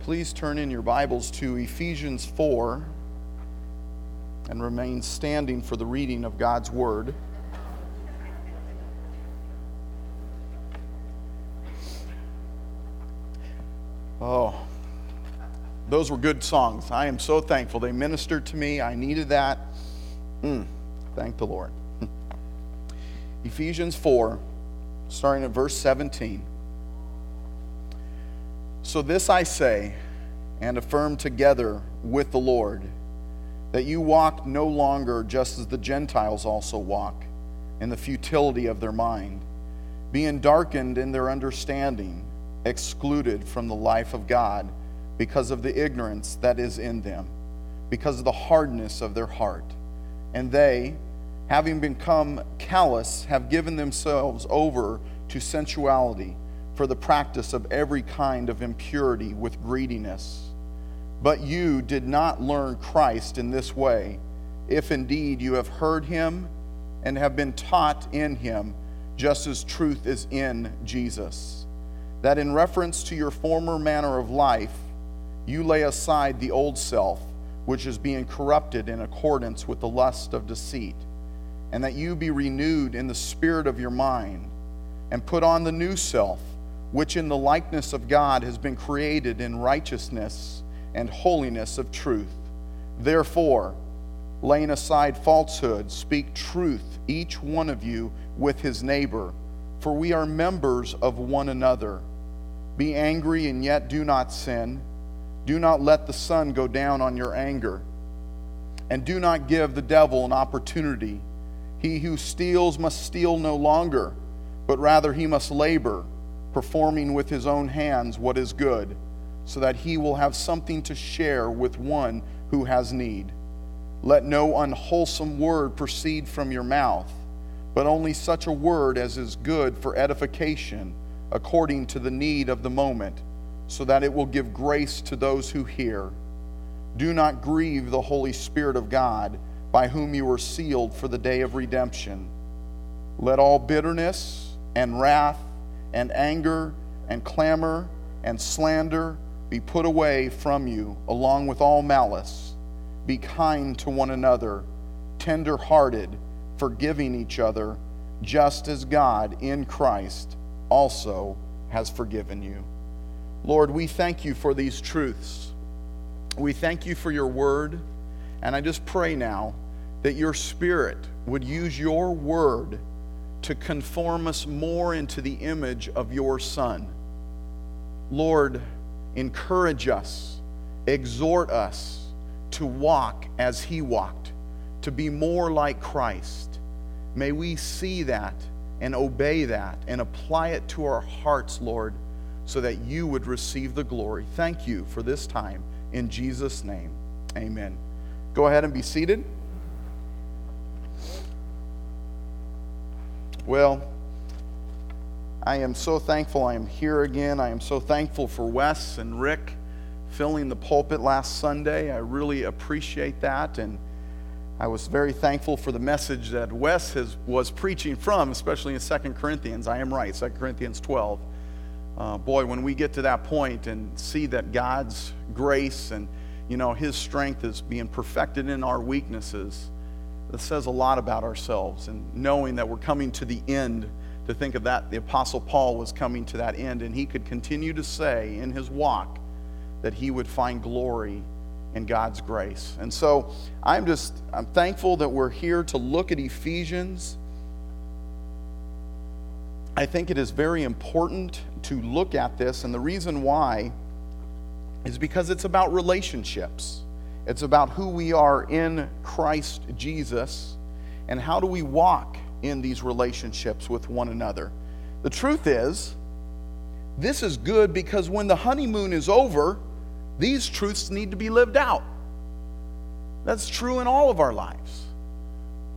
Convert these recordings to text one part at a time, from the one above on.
Please turn in your Bibles to Ephesians 4 and remain standing for the reading of God's Word. Oh, those were good songs. I am so thankful. They ministered to me. I needed that. Mm, thank the Lord. Ephesians 4, starting at verse 17. So, this I say and affirm together with the Lord that you walk no longer just as the Gentiles also walk, in the futility of their mind, being darkened in their understanding, excluded from the life of God because of the ignorance that is in them, because of the hardness of their heart. And they, having become callous, have given themselves over to sensuality for the practice of every kind of impurity with greediness. But you did not learn Christ in this way, if indeed you have heard him and have been taught in him, just as truth is in Jesus. That in reference to your former manner of life, you lay aside the old self, which is being corrupted in accordance with the lust of deceit, and that you be renewed in the spirit of your mind, and put on the new self which in the likeness of God has been created in righteousness and holiness of truth. Therefore, laying aside falsehood, speak truth, each one of you with his neighbor, for we are members of one another. Be angry and yet do not sin. Do not let the sun go down on your anger. And do not give the devil an opportunity. He who steals must steal no longer, but rather he must labor performing with his own hands what is good, so that he will have something to share with one who has need. Let no unwholesome word proceed from your mouth, but only such a word as is good for edification, according to the need of the moment, so that it will give grace to those who hear. Do not grieve the Holy Spirit of God, by whom you were sealed for the day of redemption. Let all bitterness and wrath and anger and clamor and slander be put away from you, along with all malice. Be kind to one another, tender hearted, forgiving each other, just as God in Christ also has forgiven you. Lord, we thank you for these truths. We thank you for your word. And I just pray now that your spirit would use your word to conform us more into the image of your Son. Lord, encourage us, exhort us to walk as He walked, to be more like Christ. May we see that and obey that and apply it to our hearts, Lord, so that you would receive the glory. Thank you for this time. In Jesus' name, amen. Go ahead and be seated. Well, I am so thankful I am here again. I am so thankful for Wes and Rick filling the pulpit last Sunday. I really appreciate that. And I was very thankful for the message that Wes has, was preaching from, especially in 2 Corinthians. I am right, 2 Corinthians 12. Uh, boy, when we get to that point and see that God's grace and you know His strength is being perfected in our weaknesses, that says a lot about ourselves and knowing that we're coming to the end to think of that the apostle paul was coming to that end and he could continue to say in his walk that he would find glory in god's grace. And so i'm just i'm thankful that we're here to look at ephesians. I think it is very important to look at this and the reason why is because it's about relationships it's about who we are in Christ Jesus and how do we walk in these relationships with one another. The truth is, this is good because when the honeymoon is over, these truths need to be lived out. That's true in all of our lives.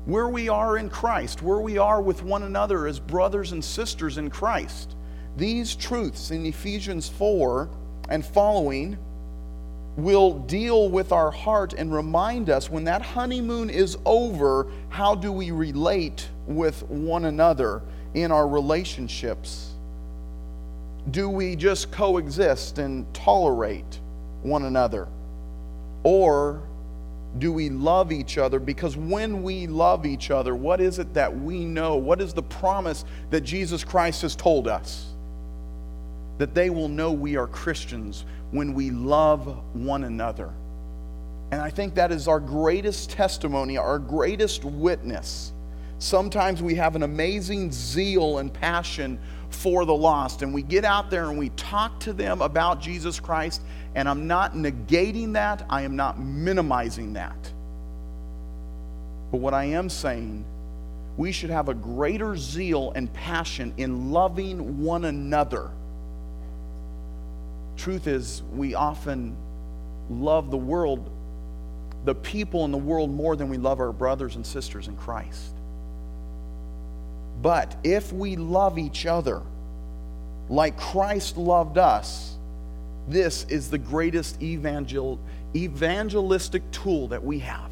Where we are in Christ, where we are with one another as brothers and sisters in Christ. These truths in Ephesians 4 and following will deal with our heart and remind us when that honeymoon is over, how do we relate with one another in our relationships? Do we just coexist and tolerate? one another? Or do we love each other? Because when we love each other, what is it that we know? What is the promise that Jesus Christ has told us? That they will know we are Christians when we love one another. And I think that is our greatest testimony, our greatest witness. Sometimes we have an amazing zeal and passion for the lost, and we get out there and we talk to them about Jesus Christ, and I'm not negating that, I am not minimizing that. But what I am saying, we should have a greater zeal and passion in loving one another. Truth is, we often love the world, the people in the world, more than we love our brothers and sisters in Christ. But if we love each other like Christ loved us, this is the greatest evangel- evangelistic tool that we have.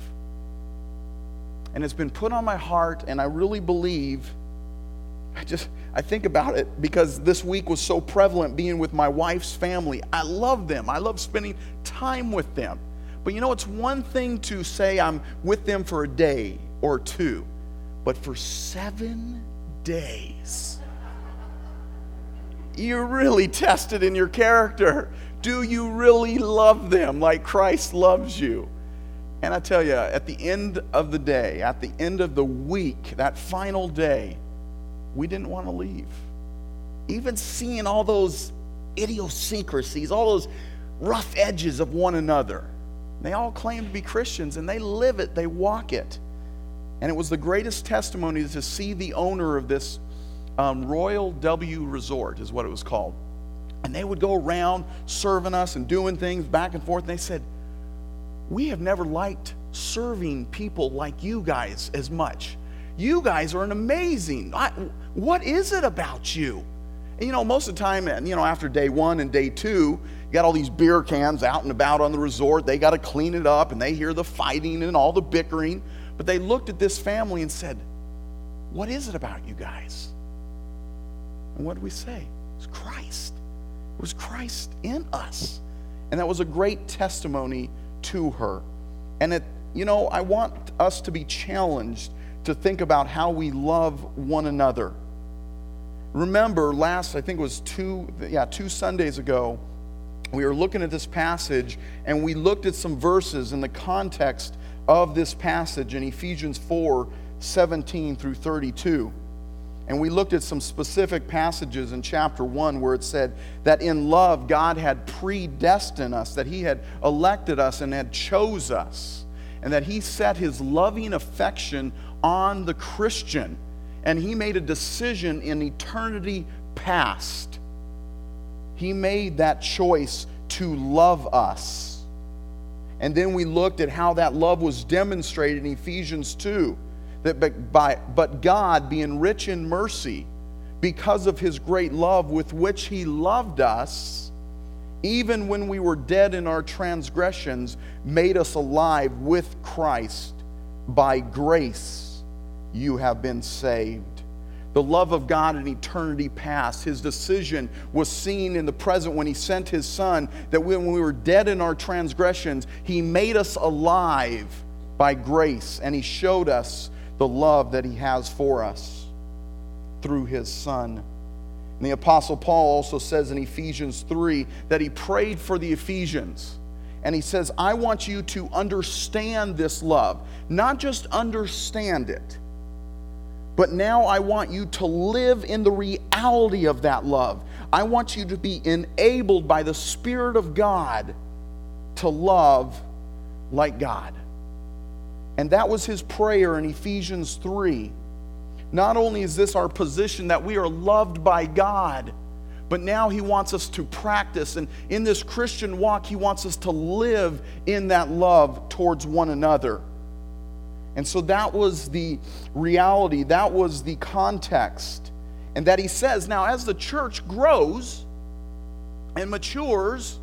And it's been put on my heart, and I really believe, I just, I think about it because this week was so prevalent being with my wife's family. I love them, I love spending time with them. But you know, it's one thing to say I'm with them for a day or two, but for seven days. You're really tested in your character. Do you really love them like Christ loves you? And I tell you, at the end of the day, at the end of the week, that final day, we didn't want to leave. Even seeing all those idiosyncrasies, all those rough edges of one another. They all claim to be Christians and they live it, they walk it. And it was the greatest testimony to see the owner of this um, Royal W Resort, is what it was called. And they would go around serving us and doing things back and forth. And they said, We have never liked serving people like you guys as much. You guys are an amazing. I, what is it about you? And, you know, most of the time, and you know, after day one and day two, you got all these beer cans out and about on the resort. They got to clean it up and they hear the fighting and all the bickering. But they looked at this family and said, What is it about you guys? And what did we say? It's Christ. It was Christ in us. And that was a great testimony to her. And it, you know, I want us to be challenged to think about how we love one another. Remember, last, I think it was two, yeah, two Sundays ago, we were looking at this passage and we looked at some verses in the context of this passage in Ephesians 4 17 through 32. And we looked at some specific passages in chapter 1 where it said that in love God had predestined us, that He had elected us and had chose us, and that He set His loving affection on the Christian. And He made a decision in eternity past. He made that choice to love us. And then we looked at how that love was demonstrated in Ephesians 2 that but, by, but God, being rich in mercy, because of his great love with which he loved us, even when we were dead in our transgressions, made us alive with Christ. By grace you have been saved. The love of God in eternity past. His decision was seen in the present when He sent His Son, that when we were dead in our transgressions, He made us alive by grace, and He showed us the love that He has for us through His Son. And the Apostle Paul also says in Ephesians 3 that he prayed for the Ephesians. And he says, I want you to understand this love, not just understand it but now I want you to live in the reality of that love. I want you to be enabled by the Spirit of God to love like God. And that was his prayer in Ephesians 3. Not only is this our position that we are loved by God, but now he wants us to practice. And in this Christian walk, he wants us to live in that love towards one another. And so that was the reality, that was the context. And that he says, now as the church grows and matures,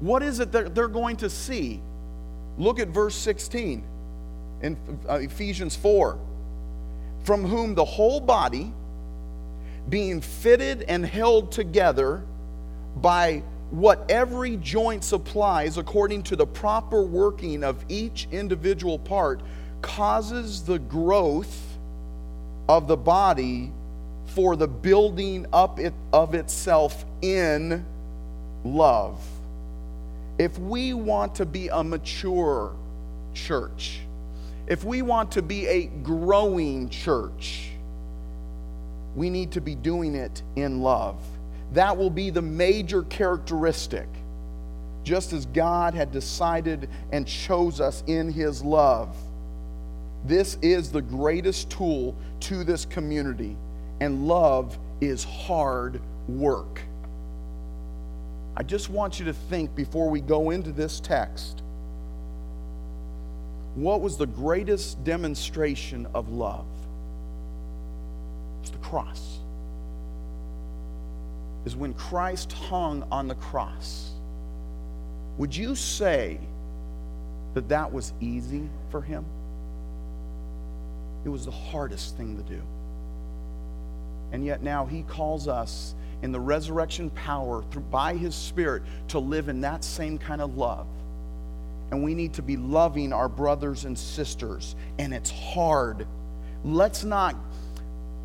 what is it that they're going to see? Look at verse 16 in uh, Ephesians 4. From whom the whole body, being fitted and held together by what every joint supplies according to the proper working of each individual part causes the growth of the body for the building up it, of itself in love. If we want to be a mature church, if we want to be a growing church, we need to be doing it in love. That will be the major characteristic, just as God had decided and chose us in His love. This is the greatest tool to this community, and love is hard work. I just want you to think before we go into this text what was the greatest demonstration of love? It's the cross. Is when Christ hung on the cross. Would you say that that was easy for him? It was the hardest thing to do. And yet now he calls us in the resurrection power through, by his spirit to live in that same kind of love. And we need to be loving our brothers and sisters. And it's hard. Let's not,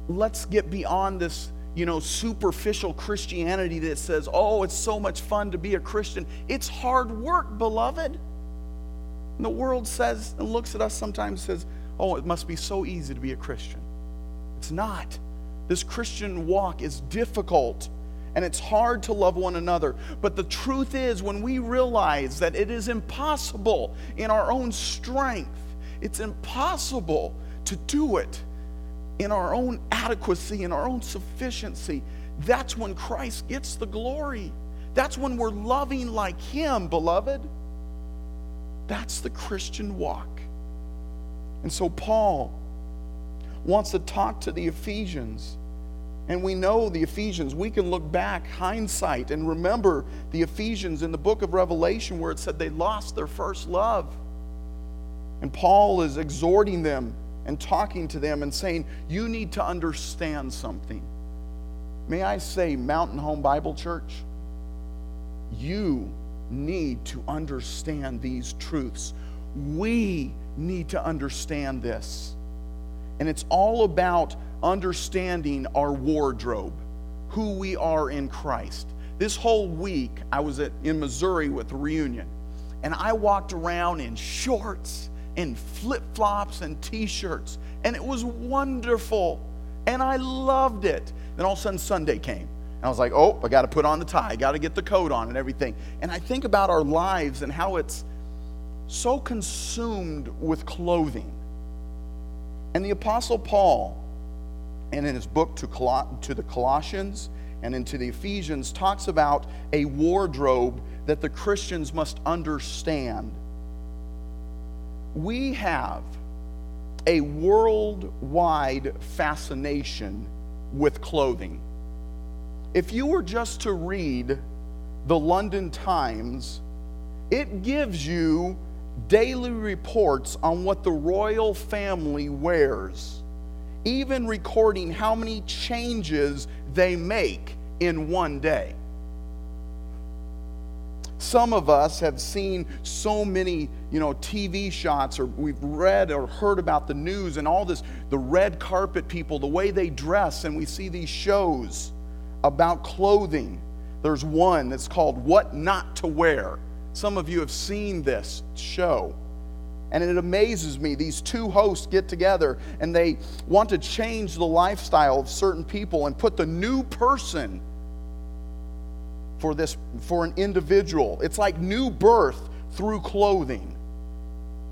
let's get beyond this, you know, superficial Christianity that says, oh, it's so much fun to be a Christian. It's hard work, beloved. And the world says and looks at us sometimes says, oh, it must be so easy to be a Christian. It's not. This Christian walk is difficult and it's hard to love one another. But the truth is, when we realize that it is impossible in our own strength, it's impossible to do it in our own adequacy, in our own sufficiency, that's when Christ gets the glory. That's when we're loving like Him, beloved. That's the Christian walk. And so, Paul wants to talk to the Ephesians. And we know the Ephesians, we can look back, hindsight, and remember the Ephesians in the book of Revelation where it said they lost their first love. And Paul is exhorting them and talking to them and saying, You need to understand something. May I say, Mountain Home Bible Church, you need to understand these truths. We need to understand this. And it's all about understanding our wardrobe, who we are in Christ. This whole week, I was at, in Missouri with reunion, and I walked around in shorts and flip flops and t shirts, and it was wonderful, and I loved it. Then all of a sudden, Sunday came. And I was like, oh, I got to put on the tie, I got to get the coat on and everything. And I think about our lives and how it's so consumed with clothing. And the Apostle Paul, and in his book to, Col- to the Colossians and into the Ephesians, talks about a wardrobe that the Christians must understand. We have a worldwide fascination with clothing. If you were just to read the London Times, it gives you daily reports on what the royal family wears, even recording how many changes they make in one day. Some of us have seen so many, you know, TV shots or we've read or heard about the news and all this, the red carpet people, the way they dress, and we see these shows about clothing. There's one that's called What Not to Wear. Some of you have seen this show. And it amazes me. These two hosts get together and they want to change the lifestyle of certain people and put the new person for this for an individual. It's like new birth through clothing.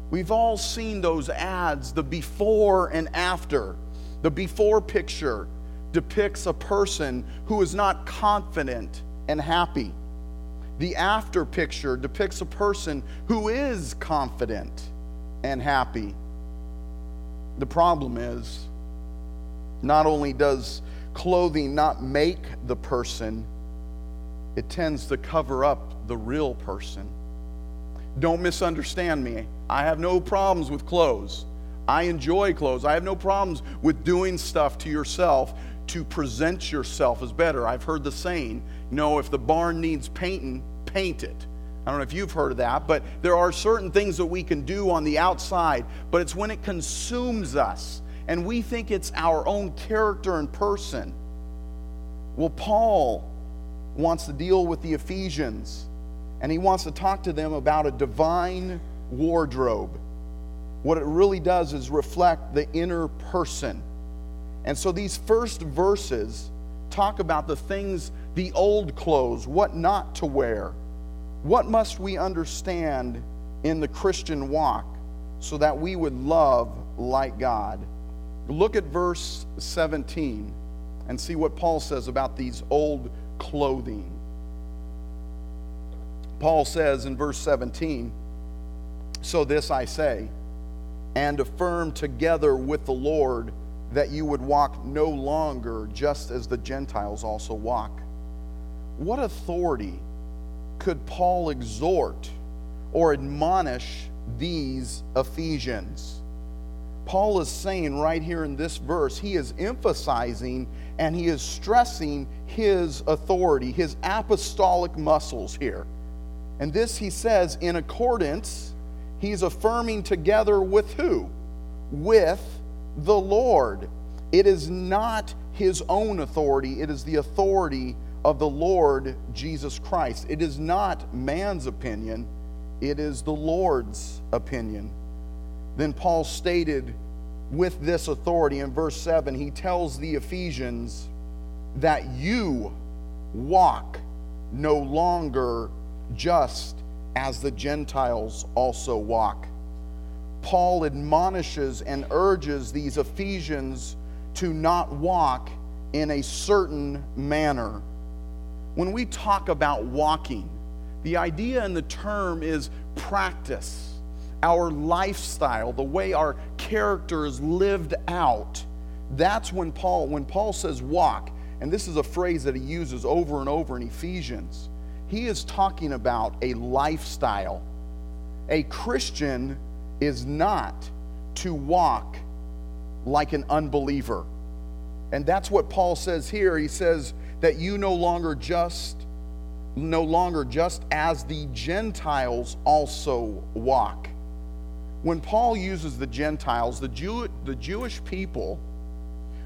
We've all seen those ads, the before and after. The before picture depicts a person who is not confident and happy. The after picture depicts a person who is confident and happy. The problem is, not only does clothing not make the person, it tends to cover up the real person. Don't misunderstand me. I have no problems with clothes. I enjoy clothes. I have no problems with doing stuff to yourself. to present yourself as better. I've heard the saying, know, if the barn needs painting, paint it. I don't know if you've heard of that, but there are certain things that we can do on the outside, but it's when it consumes us and we think it's our own character and person. Well, Paul wants to deal with the Ephesians and he wants to talk to them about a divine wardrobe. What it really does is reflect the inner person. And so these first verses talk about the things, the old clothes, what not to wear. What must we understand in the Christian walk so that we would love like God? Look at verse 17 and see what Paul says about these old clothing. Paul says in verse 17, So this I say, and affirm together with the Lord that you would walk no longer just as the Gentiles also walk. What authority could Paul exhort or admonish these Ephesians? Paul is saying right here in this verse, he is emphasizing and he is stressing his authority, his apostolic muscles here. And this he says in accordance, he's affirming together with who? With the Lord. It is not his own authority, it is the authority of the Lord Jesus Christ. It is not man's opinion, it is the Lord's opinion. Then Paul stated with this authority in verse 7, he tells the Ephesians that you walk no longer just as the Gentiles also walk. Paul admonishes and urges these Ephesians to not walk in a certain manner. When we talk about walking, the idea and the term is practice our lifestyle, the way our character is lived out. That's when Paul, when Paul says walk, and this is a phrase that he uses over and over in Ephesians, he is talking about a lifestyle. A Christian is not to walk like an unbeliever. And that's what Paul says here. He says that you no longer just no longer just as the Gentiles also walk when Paul uses the Gentiles, the, Jew, the Jewish people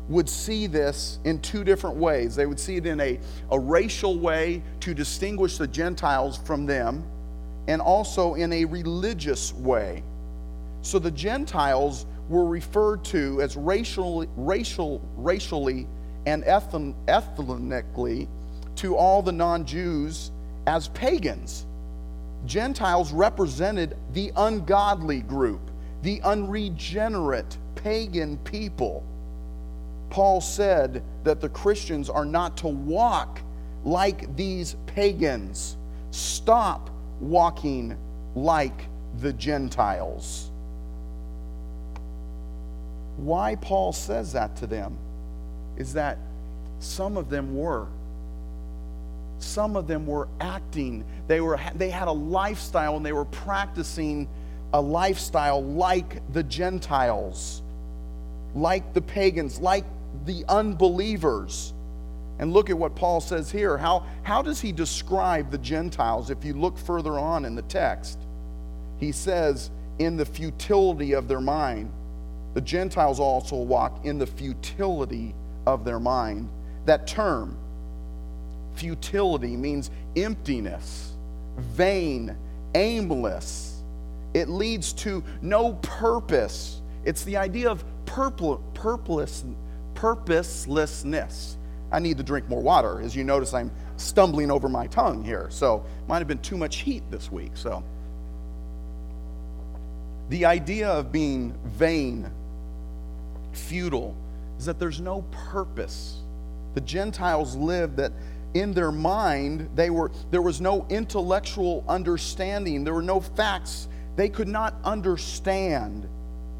would see this in two different ways. They would see it in a, a racial way to distinguish the Gentiles from them, and also in a religious way. So the Gentiles were referred to as racially, racial, racially and ethnically to all the non Jews as pagans. Gentiles represented the ungodly group, the unregenerate pagan people. Paul said that the Christians are not to walk like these pagans. Stop walking like the Gentiles. Why Paul says that to them is that some of them were. Some of them were acting. They, were, they had a lifestyle and they were practicing a lifestyle like the Gentiles, like the pagans, like the unbelievers. And look at what Paul says here. How, how does he describe the Gentiles if you look further on in the text? He says, in the futility of their mind. The Gentiles also walk in the futility of their mind. That term, futility means emptiness, vain, aimless. It leads to no purpose. It's the idea of purpose, purposelessness. I need to drink more water. As you notice, I'm stumbling over my tongue here. So, might have been too much heat this week. So, the idea of being vain, futile, is that there's no purpose. The Gentiles lived that in their mind, they were, there was no intellectual understanding, there were no facts. They could not understand.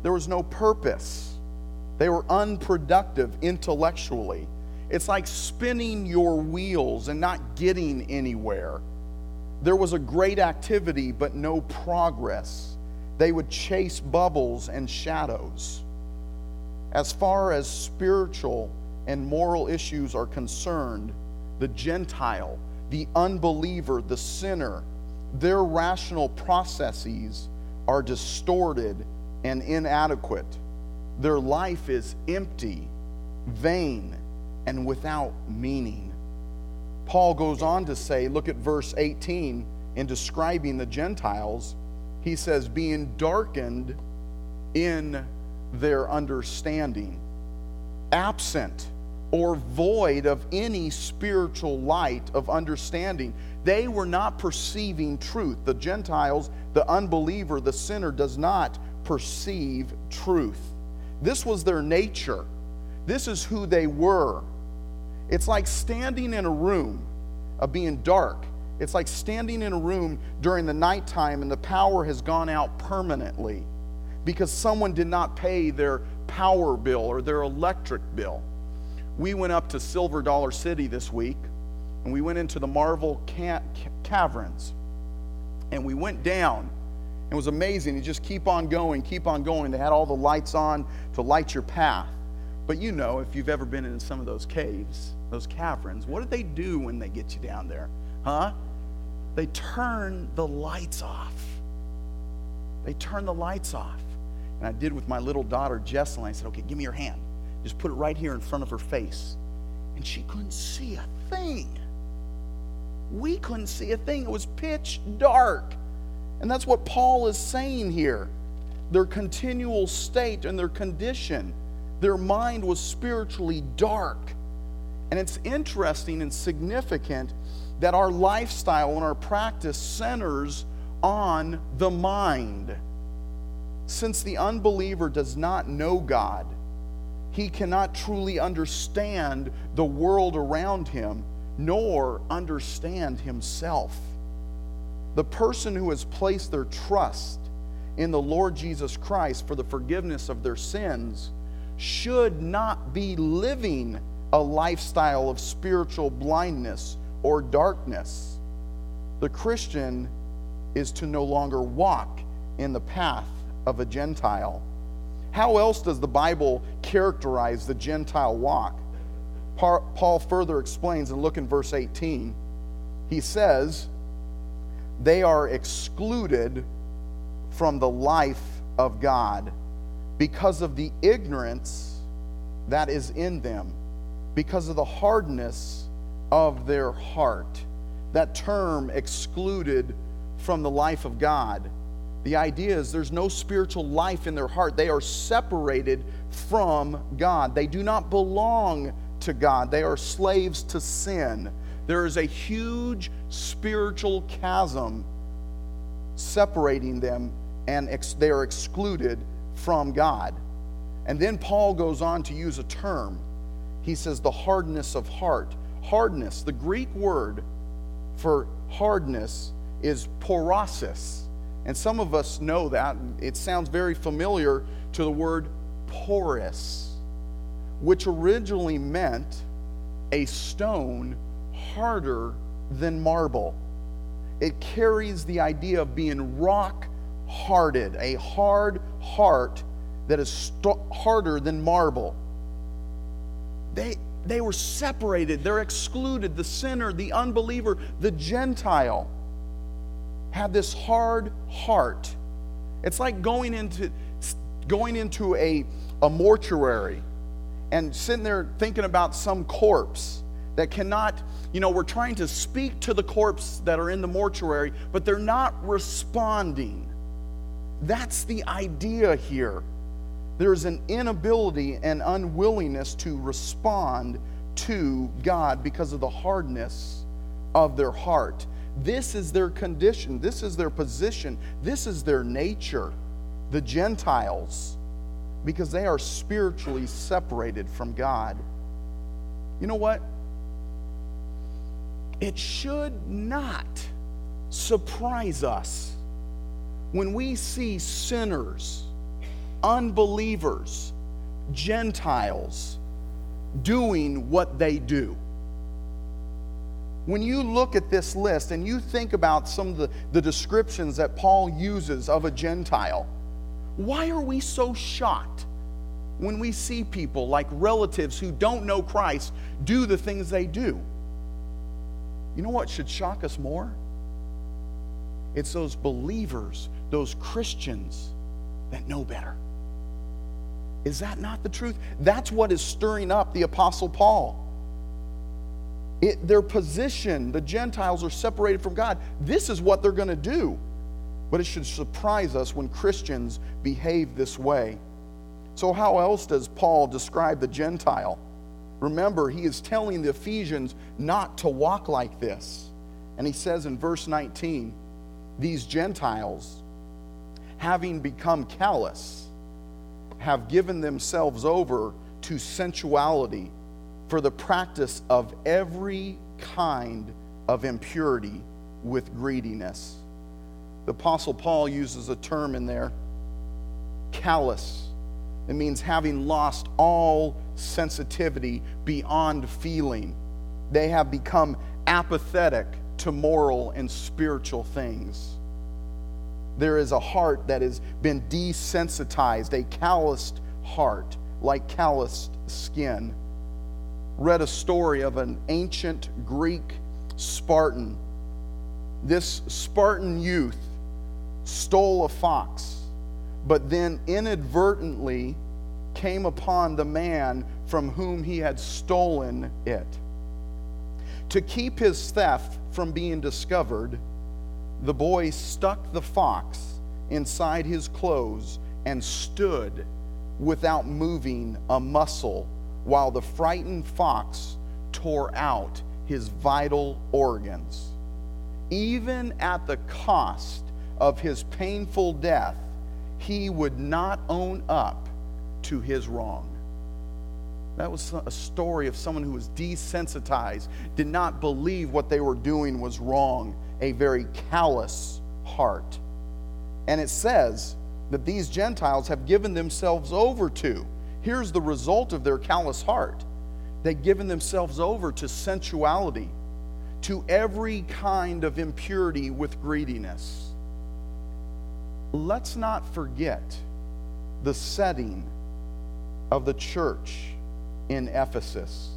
There was no purpose. They were unproductive intellectually. It's like spinning your wheels and not getting anywhere. There was a great activity, but no progress. They would chase bubbles and shadows. As far as spiritual and moral issues are concerned, the Gentile, the unbeliever, the sinner, their rational processes are distorted and inadequate. Their life is empty, vain, and without meaning. Paul goes on to say, look at verse 18 in describing the Gentiles. He says, being darkened in their understanding, absent or void of any spiritual light of understanding. They were not perceiving truth. The Gentiles, the unbeliever, the sinner, does not perceive truth. This was their nature. This is who they were. It's like standing in a room of being dark. It's like standing in a room during the nighttime and the power has gone out permanently because someone did not pay their power bill or their electric bill. We went up to Silver Dollar City this week and we went into the Marvel ca- Caverns and we went down. It was amazing. You just keep on going, keep on going. They had all the lights on to light your path. But you know, if you've ever been in some of those caves, those caverns, what do they do when they get you down there? Huh? They turn the lights off. They turn the lights off. And I did with my little daughter, Jesselyn. I said, okay, give me your hand. Just put it right here in front of her face. And she couldn't see a thing. We couldn't see a thing. It was pitch dark. And that's what Paul is saying here. Their continual state and their condition their mind was spiritually dark. And it's interesting and significant that our lifestyle and our practice centers on the mind. Since the unbeliever does not know God, he cannot truly understand the world around him, nor understand himself. The person who has placed their trust in the Lord Jesus Christ for the forgiveness of their sins should not be living a lifestyle of spiritual blindness or darkness. The Christian is to no longer walk in the path of a Gentile. How else does the Bible characterize the Gentile walk? Paul further explains, and look in verse 18. He says, They are excluded from the life of God because of the ignorance that is in them, because of the hardness of their heart. That term excluded from the life of God. The idea is there's no spiritual life in their heart. They are separated from God. They do not belong to God. They are slaves to sin. There is a huge spiritual chasm separating them, and ex- they are excluded from God. And then Paul goes on to use a term. He says, the hardness of heart. Hardness, the Greek word for hardness is porosis. And some of us know that. It sounds very familiar to the word porous, which originally meant a stone harder than marble. It carries the idea of being rock hearted, a hard heart that is st- harder than marble. They, they were separated, they're excluded. The sinner, the unbeliever, the Gentile had this hard heart. It's like going into, going into a, a mortuary and sitting there thinking about some corpse that cannot, you know, we're trying to speak to the corpse that are in the mortuary, but they're not responding. That's the idea here. There's an inability and unwillingness to respond to God because of the hardness of their heart. This is their condition, this is their position, this is their nature. The Gentiles, because they are spiritually separated from God. You know what? It should not surprise us when we see sinners, unbelievers, Gentiles doing what they do, when you look at this list and you think about some of the, the descriptions that Paul uses of a Gentile, why are we so shocked when we see people like relatives who don't know Christ do the things they do. You know what should shock us more? It's those believers, those Christians that know better. Is that not the truth? That's what is stirring up the Apostle Paul. It, their position, the Gentiles are separated from God. This is what they're going to do. But it should surprise us when Christians behave this way. So, how else does Paul describe the Gentile? Remember, he is telling the Ephesians not to walk like this. And he says in verse 19, these Gentiles, having become callous, have given themselves over to sensuality for the practice of every kind of impurity with greediness. The Apostle Paul uses a term in there, callous. It means having lost all sensitivity beyond feeling. They have become apathetic to moral and spiritual things. There is a heart that has been desensitized, a calloused heart, like calloused skin. Read a story of an ancient Greek Spartan. This Spartan youth stole a fox, but then inadvertently came upon the man from whom he had stolen it. To keep his theft from being discovered, the boy stuck the fox inside his clothes and stood without moving a muscle while the frightened fox tore out his vital organs. Even at the cost of his painful death, he would not own up to his wrong. That was a story of someone who was desensitized, did not believe what they were doing was wrong, a very callous heart. And it says that these Gentiles have given themselves over to. Here's the result of their callous heart they've given themselves over to sensuality, to every kind of impurity with greediness. Let's not forget the setting of the church in Ephesus.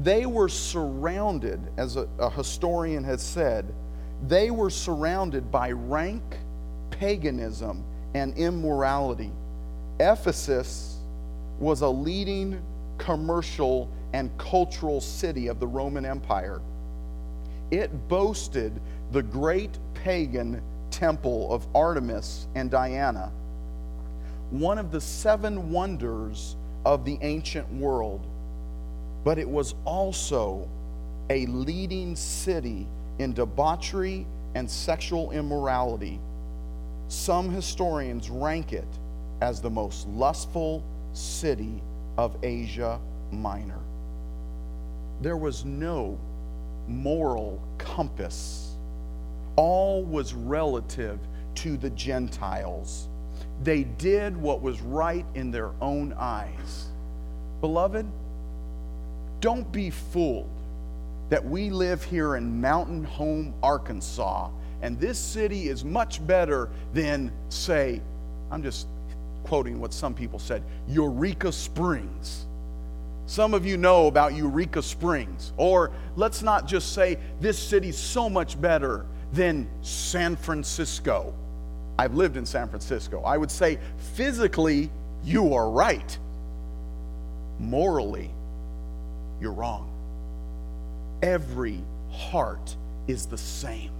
They were surrounded, as a, a historian has said, they were surrounded by rank paganism and immorality. Ephesus was a leading commercial and cultural city of the Roman Empire. It boasted the great pagan temple of Artemis and Diana, one of the seven wonders of the ancient world, but it was also a leading city in debauchery and sexual immorality. Some historians rank it as the most lustful city of Asia Minor. There was no moral compass, all was relative to the Gentiles they did what was right in their own eyes. Beloved, don't be fooled that we live here in Mountain Home, Arkansas, and this city is much better than, say, I'm just quoting what some people said, Eureka Springs. Some of you know about Eureka Springs. Or let's not just say this city's so much better than San Francisco. I've lived in San Francisco. I would say physically, you are right. Morally, you're wrong. Every heart is the same.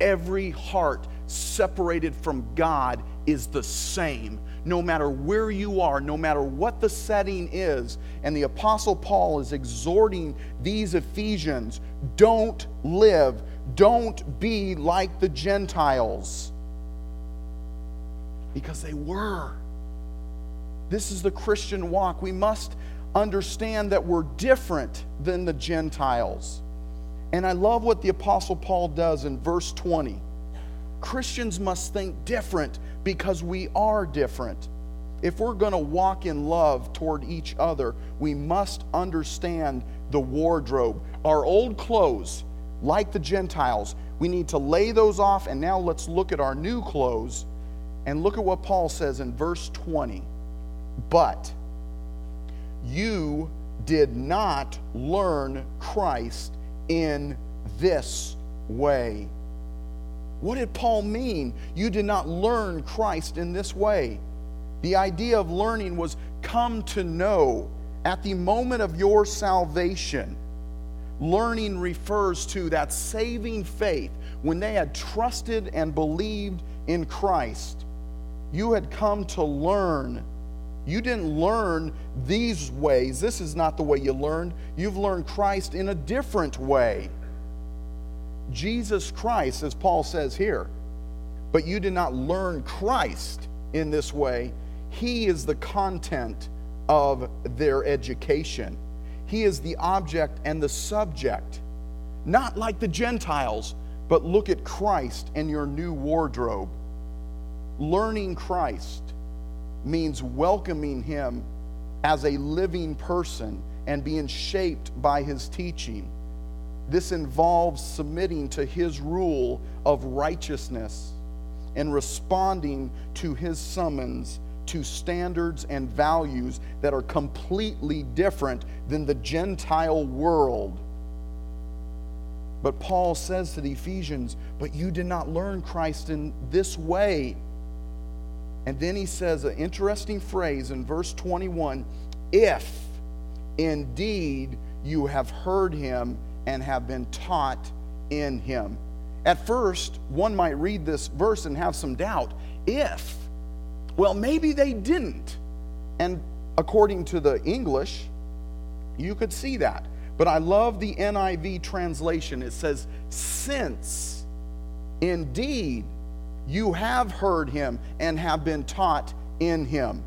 Every heart separated from God is the same, no matter where you are, no matter what the setting is. And the Apostle Paul is exhorting these Ephesians don't live don't be like the Gentiles. Because they were. This is the Christian walk. We must understand that we're different than the Gentiles. And I love what the Apostle Paul does in verse 20. Christians must think different because we are different. If we're going to walk in love toward each other, we must understand the wardrobe. Our old clothes like the Gentiles. We need to lay those off, and now let's look at our new clothes and look at what Paul says in verse 20. But you did not learn Christ in this way. What did Paul mean? You did not learn Christ in this way. The idea of learning was come to know at the moment of your salvation. Learning refers to that saving faith when they had trusted and believed in Christ. You had come to learn. You didn't learn these ways. This is not the way you learned. You've learned Christ in a different way. Jesus Christ, as Paul says here, but you did not learn Christ in this way. He is the content of their education. He is the object and the subject. Not like the Gentiles, but look at Christ and your new wardrobe. Learning Christ means welcoming Him as a living person and being shaped by His teaching. This involves submitting to His rule of righteousness and responding to His summons to standards and values that are completely different than the Gentile world. But Paul says to the Ephesians, But you did not learn Christ in this way. And then he says an interesting phrase in verse 21 if indeed you have heard him and have been taught in him. At first, one might read this verse and have some doubt. If, well, maybe they didn't. And according to the English, you could see that. But I love the NIV translation. It says, Since indeed you have heard him and have been taught in him.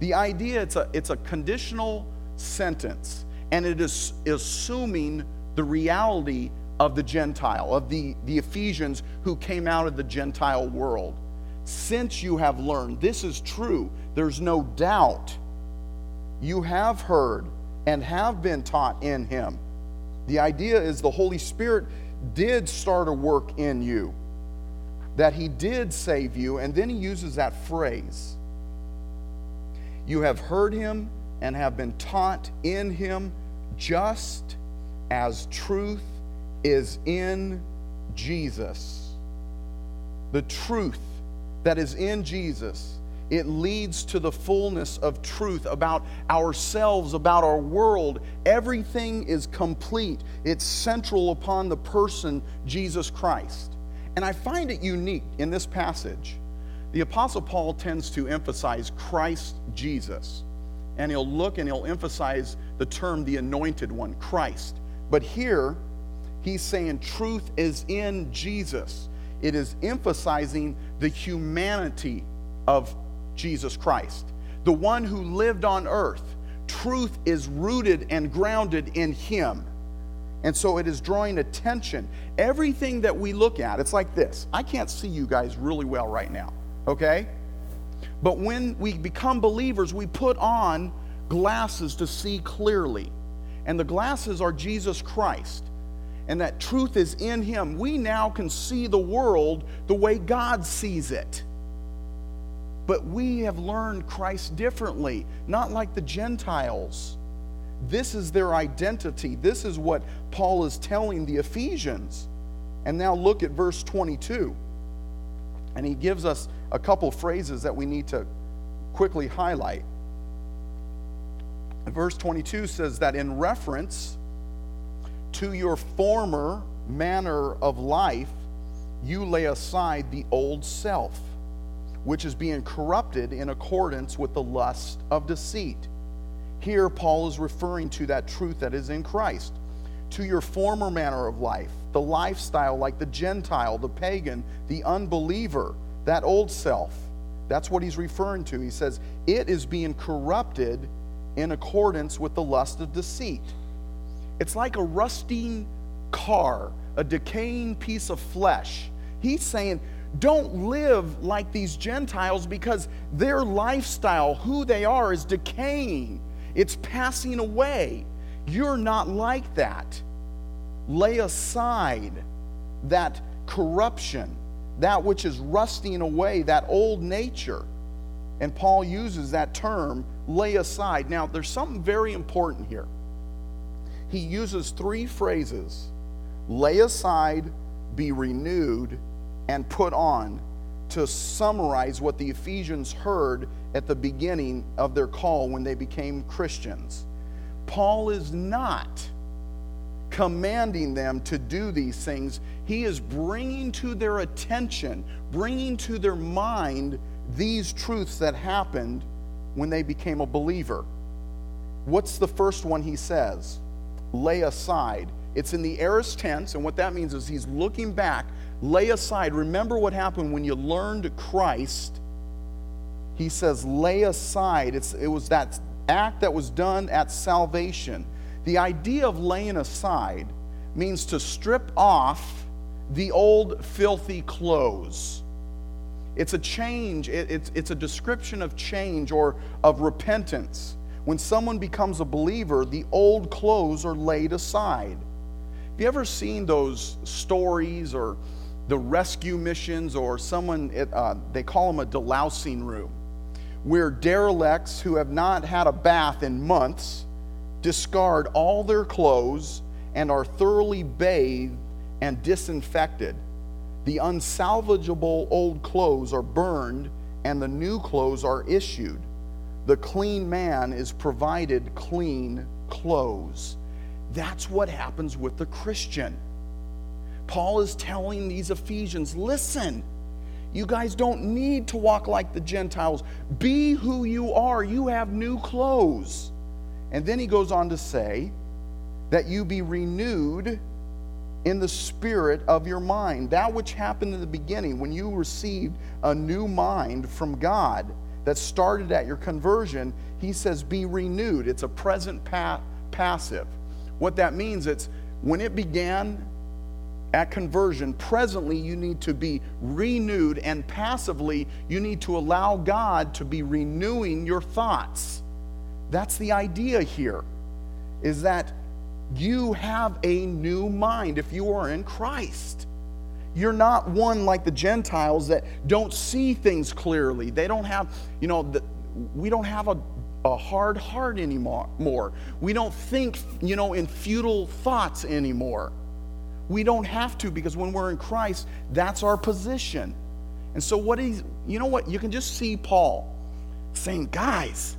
The idea, it's a, it's a conditional sentence, and it is assuming the reality of the Gentile, of the, the Ephesians who came out of the Gentile world. Since you have learned, this is true, there's no doubt. You have heard and have been taught in him. The idea is the Holy Spirit did start a work in you, that he did save you, and then he uses that phrase. You have heard him and have been taught in him just as truth is in Jesus. The truth that is in Jesus, it leads to the fullness of truth about ourselves, about our world. Everything is complete, it's central upon the person, Jesus Christ. And I find it unique in this passage. The Apostle Paul tends to emphasize Christ Jesus. And he'll look and he'll emphasize the term the anointed one, Christ. But here, he's saying truth is in Jesus. It is emphasizing the humanity of Jesus Christ, the one who lived on earth. Truth is rooted and grounded in him. And so it is drawing attention. Everything that we look at, it's like this. I can't see you guys really well right now, okay? But when we become believers, we put on glasses to see clearly and the glasses are Jesus Christ, and that truth is in Him, we now can see the world the way God sees it. But we have learned Christ differently, not like the Gentiles. This is their identity. This is what Paul is telling the Ephesians. And now look at verse 22. And he gives us a couple phrases that we need to quickly highlight verse 22 says that in reference to your former manner of life, you lay aside the old self, which is being corrupted in accordance with the lust of deceit. Here, Paul is referring to that truth that is in Christ. To your former manner of life, the lifestyle like the Gentile, the pagan, the unbeliever, that old self. That's what he's referring to. He says, it is being corrupted in accordance with the lust of deceit. It's like a rusting car, a decaying piece of flesh. He's saying, don't live like these Gentiles because their lifestyle, who they are, is decaying. It's passing away. You're not like that. Lay aside that corruption, that which is rusting away, that old nature. And Paul uses that term, lay aside. Now, there's something very important here. He uses three phrases lay aside, be renewed, and put on to summarize what the Ephesians heard at the beginning of their call when they became Christians. Paul is not commanding them to do these things, he is bringing to their attention, bringing to their mind these truths that happened when they became a believer. What's the first one he says? Lay aside. It's in the aorist tense, and what that means is he's looking back. Lay aside. Remember what happened when you learned Christ. He says, lay aside. It's, it was that act that was done at salvation. The idea of laying aside means to strip off the old filthy clothes. It's a change, it, it's, it's a description of change or of repentance. When someone becomes a believer, the old clothes are laid aside. Have you ever seen those stories or the rescue missions or someone, uh, they call them a delousing room, where derelicts who have not had a bath in months discard all their clothes and are thoroughly bathed and disinfected. The unsalvageable old clothes are burned and the new clothes are issued. The clean man is provided clean clothes. That's what happens with the Christian. Paul is telling these Ephesians listen, you guys don't need to walk like the Gentiles. Be who you are. You have new clothes. And then he goes on to say that you be renewed in the spirit of your mind. That which happened in the beginning when you received a new mind from God that started at your conversion, he says, be renewed. It's a present pa- passive. What that means, it's when it began at conversion, presently you need to be renewed, and passively you need to allow God to be renewing your thoughts. That's the idea here, is that you have a new mind if you are in Christ. You're not one like the Gentiles that don't see things clearly. They don't have, you know, the, we don't have a, a hard heart anymore. More. We don't think, you know, in futile thoughts anymore. We don't have to because when we're in Christ, that's our position. And so, what he's, you know what? You can just see Paul saying, guys,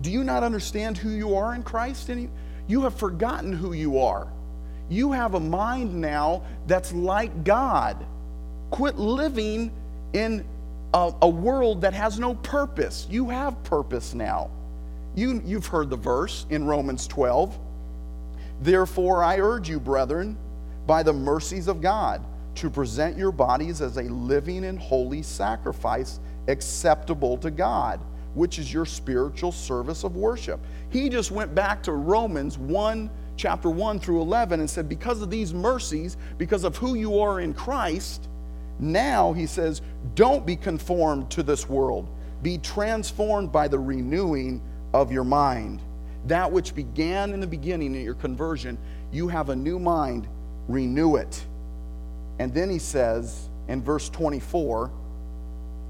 do you not understand who you are in Christ? Any, you have forgotten who you are. You have a mind now that's like God. Quit living in a, a world that has no purpose. You have purpose now. You, you've heard the verse in Romans 12. Therefore, I urge you, brethren, by the mercies of God, to present your bodies as a living and holy sacrifice acceptable to God which is your spiritual service of worship. He just went back to Romans 1, chapter 1 through 11, and said, Because of these mercies, because of who you are in Christ, now he says, Don't be conformed to this world, be transformed by the renewing of your mind. That which began in the beginning in your conversion, you have a new mind, renew it. And then he says in verse 24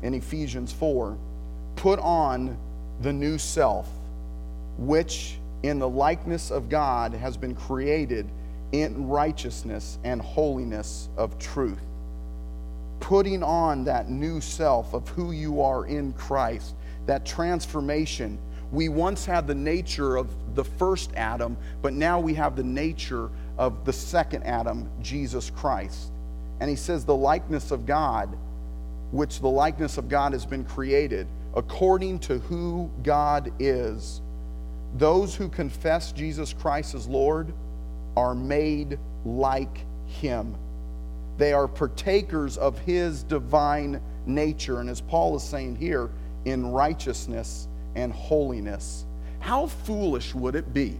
in Ephesians 4, Put on the new self, which in the likeness of God has been created in righteousness and holiness of truth. Putting on that new self of who you are in Christ, that transformation. We once had the nature of the first Adam, but now we have the nature of the second Adam, Jesus Christ. And he says, the likeness of God, which the likeness of God has been created according to who God is. Those who confess Jesus Christ as Lord are made like him. They are partakers of his divine nature. And as Paul is saying here, in righteousness and holiness. How foolish would it be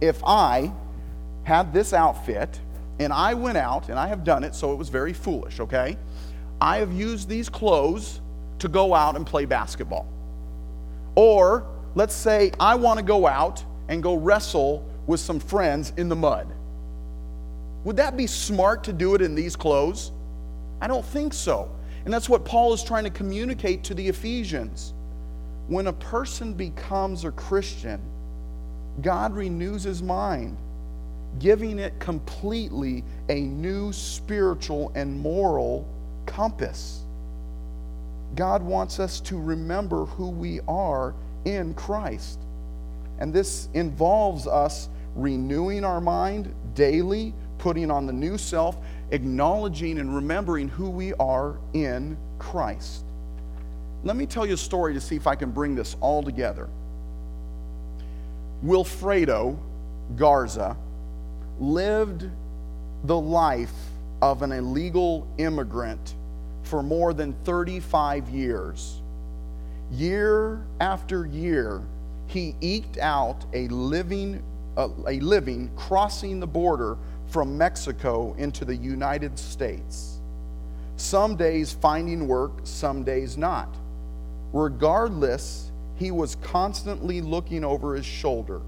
if I had this outfit and I went out, and I have done it, so it was very foolish, okay? I have used these clothes to go out and play basketball. Or let's say I want to go out and go wrestle with some friends in the mud. Would that be smart to do it in these clothes? I don't think so. And that's what Paul is trying to communicate to the Ephesians. When a person becomes a Christian, God renews his mind, giving it completely a new spiritual and moral compass. God wants us to remember who we are in Christ. And this involves us renewing our mind daily, putting on the new self, acknowledging and remembering who we are in Christ. Let me tell you a story to see if I can bring this all together. Wilfredo Garza lived the life of an illegal immigrant for more than 35 years. Year after year, he eked out a living, a living crossing the border from Mexico into the United States. Some days finding work, some days not. Regardless, he was constantly looking over his shoulder.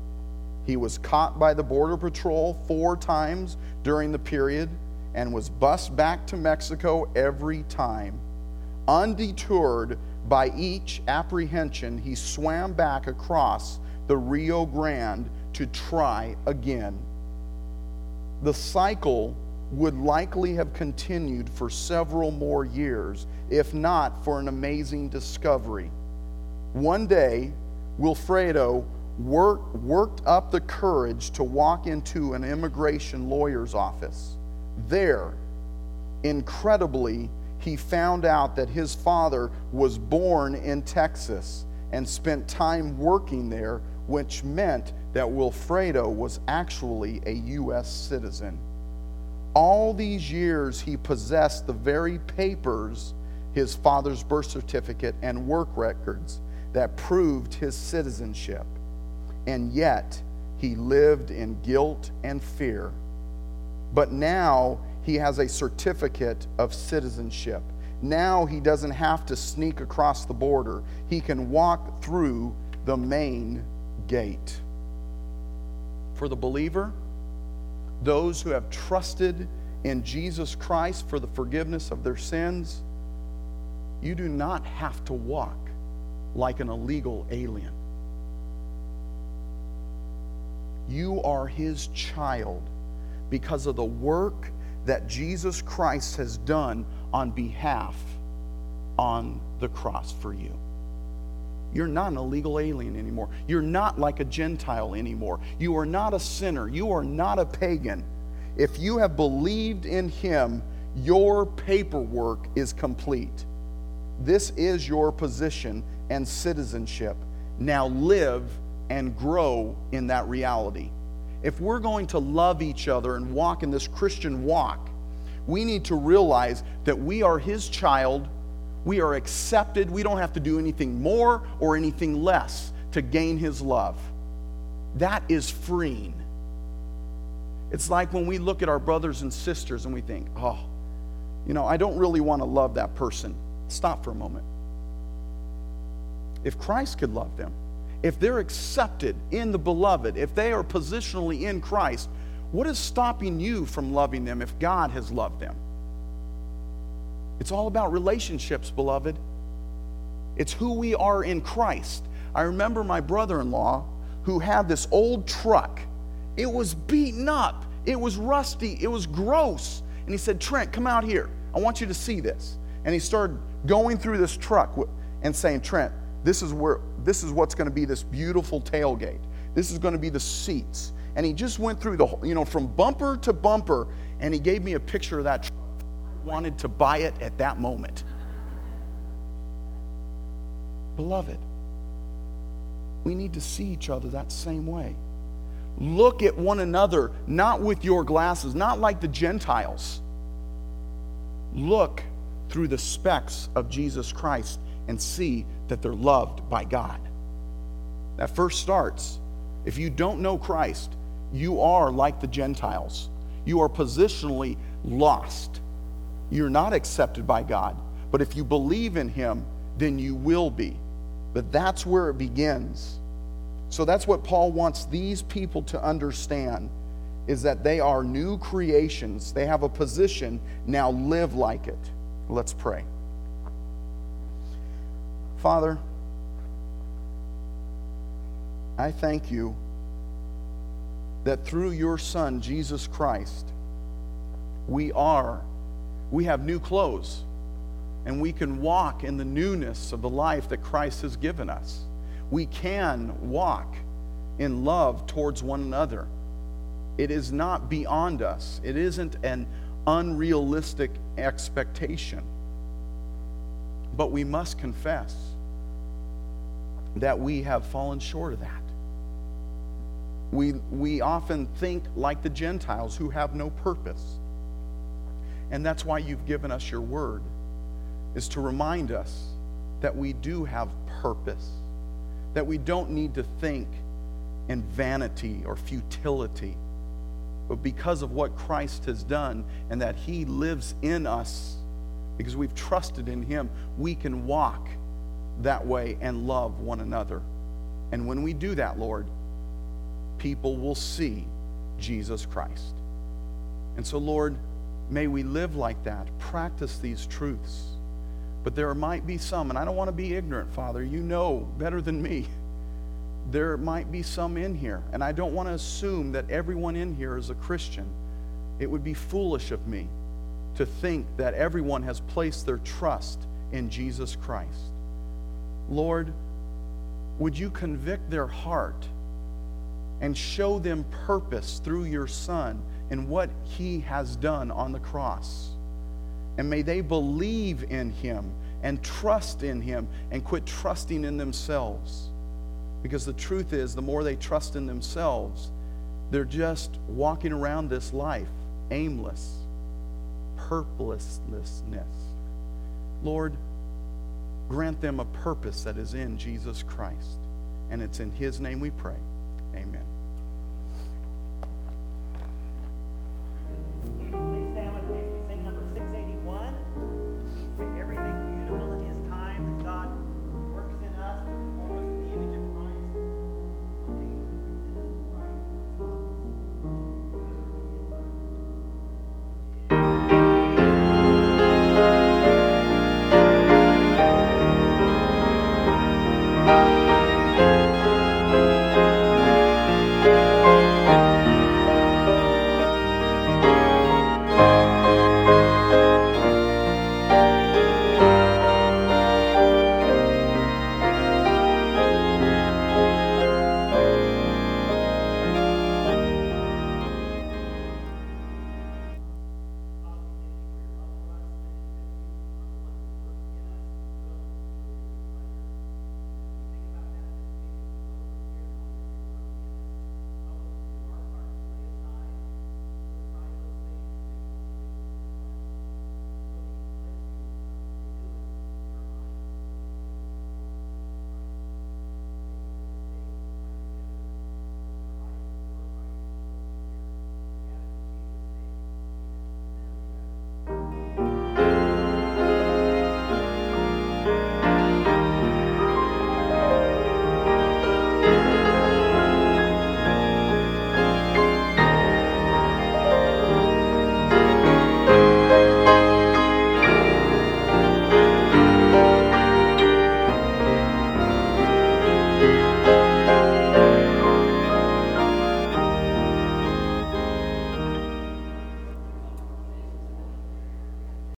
He was caught by the Border Patrol four times during the period and was bussed back to Mexico every time. Undeterred by each apprehension, he swam back across the Rio Grande to try again. The cycle would likely have continued for several more years, if not for an amazing discovery. One day, Wilfredo work, worked up the courage to walk into an immigration lawyer's office. There, incredibly, he found out that his father was born in Texas and spent time working there, which meant that Wilfredo was actually a U.S. citizen. All these years, he possessed the very papers, his father's birth certificate and work records, that proved his citizenship. And yet, he lived in guilt and fear. But now he has a certificate of citizenship. Now he doesn't have to sneak across the border, he can walk through the main gate. For the believer, those who have trusted in Jesus Christ for the forgiveness of their sins, you do not have to walk like an illegal alien. You are his child because of the work that Jesus Christ has done on behalf on the cross for you. You're not an illegal alien anymore. You're not like a Gentile anymore. You are not a sinner. You are not a pagan. If you have believed in him, your paperwork is complete. This is your position and citizenship. Now live and grow in that reality. If we're going to love each other and walk in this Christian walk, we need to realize that we are His child. We are accepted. We don't have to do anything more or anything less to gain His love. That is freeing. It's like when we look at our brothers and sisters and we think, oh, you know, I don't really want to love that person. Stop for a moment. If Christ could love them, if they're accepted in the beloved, if they are positionally in Christ, what is stopping you from loving them if God has loved them? It's all about relationships, beloved. It's who we are in Christ. I remember my brother in law who had this old truck. It was beaten up, it was rusty, it was gross. And he said, Trent, come out here. I want you to see this. And he started going through this truck and saying, Trent, this is where this is what's going to be this beautiful tailgate. This is going to be the seats. And he just went through the whole, you know from bumper to bumper and he gave me a picture of that truck. I wanted to buy it at that moment. Beloved, we need to see each other that same way. Look at one another not with your glasses, not like the Gentiles. Look through the specs of Jesus Christ and see that they're loved by God. That first starts. If you don't know Christ, you are like the Gentiles. You are positionally lost. You're not accepted by God. But if you believe in Him, then you will be. But that's where it begins. So that's what Paul wants these people to understand is that they are new creations. They have a position. Now live like it. Let's pray. Father, I thank you that through your Son, Jesus Christ, we are, we have new clothes, and we can walk in the newness of the life that Christ has given us. We can walk in love towards one another. It is not beyond us, it isn't an unrealistic expectation. But we must confess that we have fallen short of that. We, we often think like the Gentiles who have no purpose. And that's why you've given us your word, is to remind us that we do have purpose, that we don't need to think in vanity or futility, but because of what Christ has done and that he lives in us, because we've trusted in him, we can walk that way and love one another. And when we do that, Lord, people will see Jesus Christ. And so, Lord, may we live like that, practice these truths. But there might be some, and I don't want to be ignorant, Father. You know better than me. There might be some in here, and I don't want to assume that everyone in here is a Christian. It would be foolish of me to think that everyone has placed their trust in Jesus Christ. Lord, would you convict their heart and show them purpose through your Son and what he has done on the cross? And may they believe in him and trust in him and quit trusting in themselves. Because the truth is, the more they trust in themselves, they're just walking around this life aimless, purposelessness. Lord, grant them a purpose that is in Jesus Christ. And it's in His name we pray. Amen.